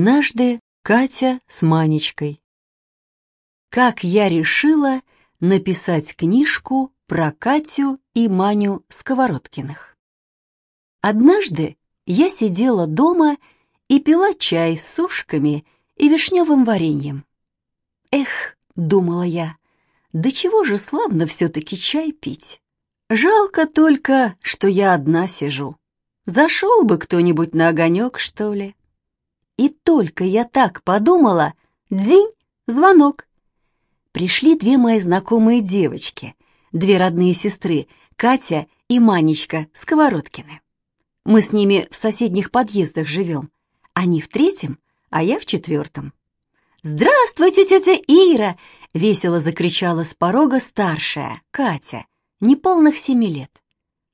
Однажды Катя с Манечкой. Как я решила написать книжку про Катю и Маню Сковородкиных. Однажды я сидела дома и пила чай с сушками и вишневым вареньем. Эх, думала я, да чего же славно все-таки чай пить. Жалко только, что я одна сижу. Зашел бы кто-нибудь на огонек, что ли. И только я так подумала, день, звонок. Пришли две мои знакомые девочки, две родные сестры, Катя и Манечка Сковородкины. Мы с ними в соседних подъездах живем. Они в третьем, а я в четвертом. «Здравствуйте, тетя Ира!» — весело закричала с порога старшая, Катя, неполных семи лет.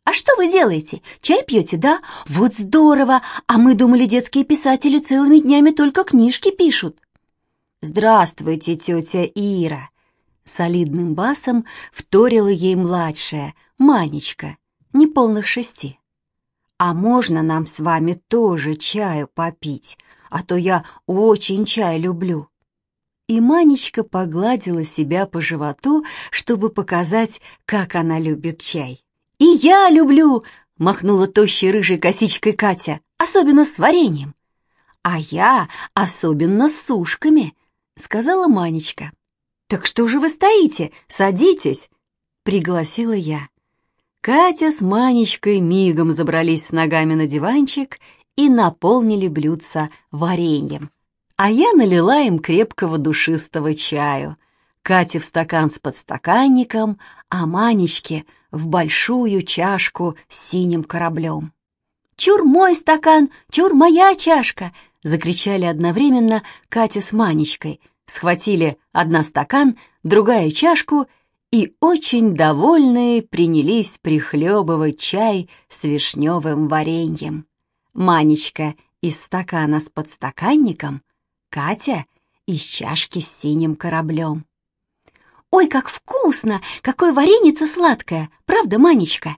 «А что вы делаете? Чай пьете, да? Вот здорово! А мы думали, детские писатели целыми днями только книжки пишут». «Здравствуйте, тетя Ира!» Солидным басом вторила ей младшая, Манечка, неполных шести. «А можно нам с вами тоже чаю попить? А то я очень чай люблю». И Манечка погладила себя по животу, чтобы показать, как она любит чай. «И я люблю!» — махнула тощей рыжей косичкой Катя, особенно с вареньем. «А я особенно с сушками», — сказала Манечка. «Так что же вы стоите? Садитесь!» — пригласила я. Катя с Манечкой мигом забрались с ногами на диванчик и наполнили блюдца вареньем. А я налила им крепкого душистого чаю. Кате в стакан с подстаканником, а Манечке в большую чашку с синим кораблем. «Чур мой стакан, чур моя чашка!» — закричали одновременно Катя с Манечкой, схватили одна стакан, другая чашку и очень довольные принялись прихлебывать чай с вишневым вареньем. Манечка из стакана с подстаканником, Катя из чашки с синим кораблем. «Ой, как вкусно! Какое вареница сладкое! Правда, Манечка?»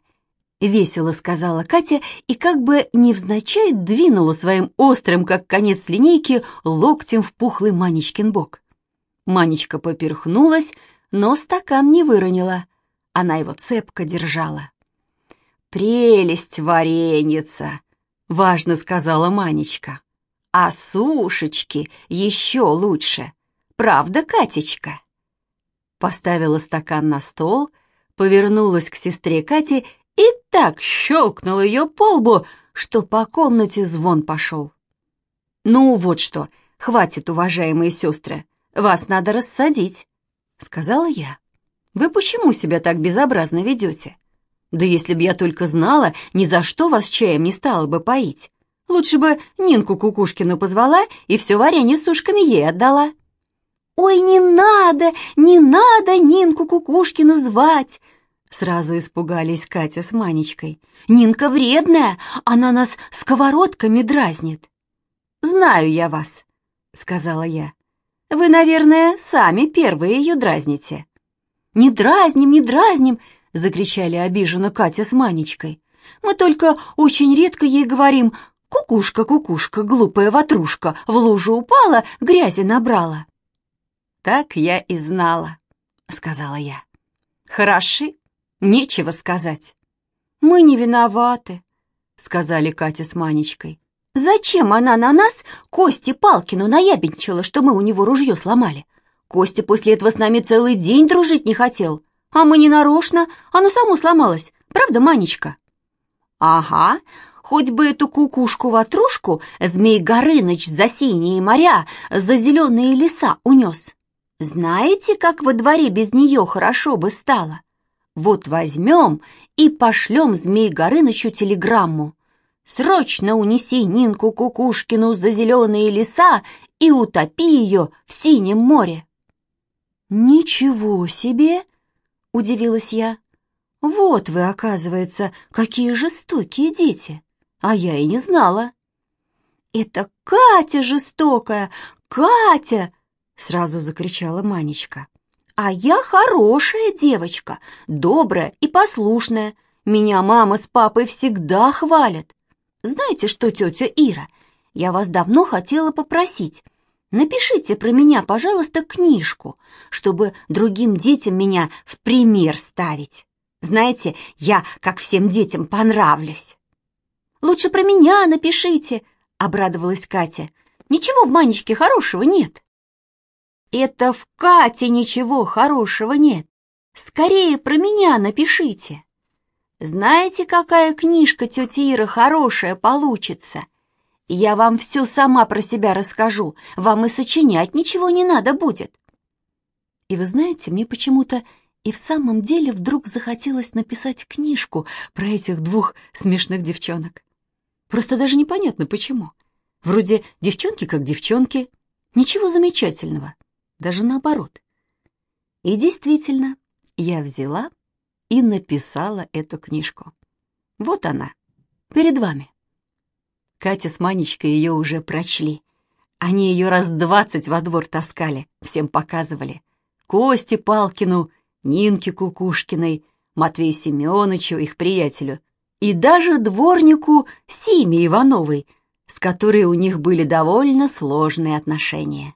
Весело сказала Катя и как бы невзначай двинула своим острым, как конец линейки, локтем в пухлый Манечкин бок. Манечка поперхнулась, но стакан не выронила. Она его цепко держала. «Прелесть вареница!» — важно сказала Манечка. «А сушечки еще лучше. Правда, Катечка?» Поставила стакан на стол, повернулась к сестре Кате и так щелкнула ее по лбу, что по комнате звон пошел. «Ну вот что, хватит, уважаемые сестры, вас надо рассадить», — сказала я. «Вы почему себя так безобразно ведете? Да если б я только знала, ни за что вас чаем не стала бы поить. Лучше бы Нинку Кукушкину позвала и все варенье с сушками ей отдала». «Ой, не надо, не надо Нинку Кукушкину звать!» Сразу испугались Катя с Манечкой. «Нинка вредная, она нас сковородками дразнит». «Знаю я вас», — сказала я. «Вы, наверное, сами первые ее дразните». «Не дразним, не дразним!» — закричали обиженно Катя с Манечкой. «Мы только очень редко ей говорим «Кукушка, кукушка, глупая ватрушка, в лужу упала, грязи набрала». «Так я и знала», — сказала я. «Хороши, нечего сказать». «Мы не виноваты», — сказали Катя с Манечкой. «Зачем она на нас Косте Палкину наябенчила, что мы у него ружье сломали? Костя после этого с нами целый день дружить не хотел, а мы не нарочно, оно само сломалось, правда, Манечка?» «Ага, хоть бы эту кукушку-ватрушку Змей Горыныч за синие моря, за зеленые леса унес. Знаете, как во дворе без нее хорошо бы стало? Вот возьмем и пошлем Змей Горынычу телеграмму. Срочно унеси Нинку Кукушкину за зеленые леса и утопи ее в синем море. «Ничего себе!» — удивилась я. «Вот вы, оказывается, какие жестокие дети! А я и не знала!» «Это Катя жестокая! Катя!» Сразу закричала Манечка. «А я хорошая девочка, добрая и послушная. Меня мама с папой всегда хвалят. Знаете что, тетя Ира, я вас давно хотела попросить. Напишите про меня, пожалуйста, книжку, чтобы другим детям меня в пример ставить. Знаете, я как всем детям понравлюсь. Лучше про меня напишите, обрадовалась Катя. Ничего в Манечке хорошего нет. Это в Кате ничего хорошего нет. Скорее про меня напишите. Знаете, какая книжка тетя Ира хорошая получится? Я вам все сама про себя расскажу. Вам и сочинять ничего не надо будет. И вы знаете, мне почему-то и в самом деле вдруг захотелось написать книжку про этих двух смешных девчонок. Просто даже непонятно почему. Вроде девчонки как девчонки, ничего замечательного, даже наоборот. И действительно, я взяла и написала эту книжку. Вот она, перед вами. Катя с Манечкой ее уже прочли. Они ее раз двадцать во двор таскали, всем показывали. Косте Палкину, Нинке Кукушкиной, Матвею Семеновичу, их приятелю, и даже дворнику Симе Ивановой, с которой у них были довольно сложные отношения.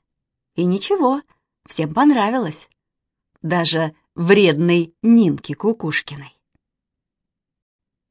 И ничего, всем понравилось. Даже вредной Нинке Кукушкиной.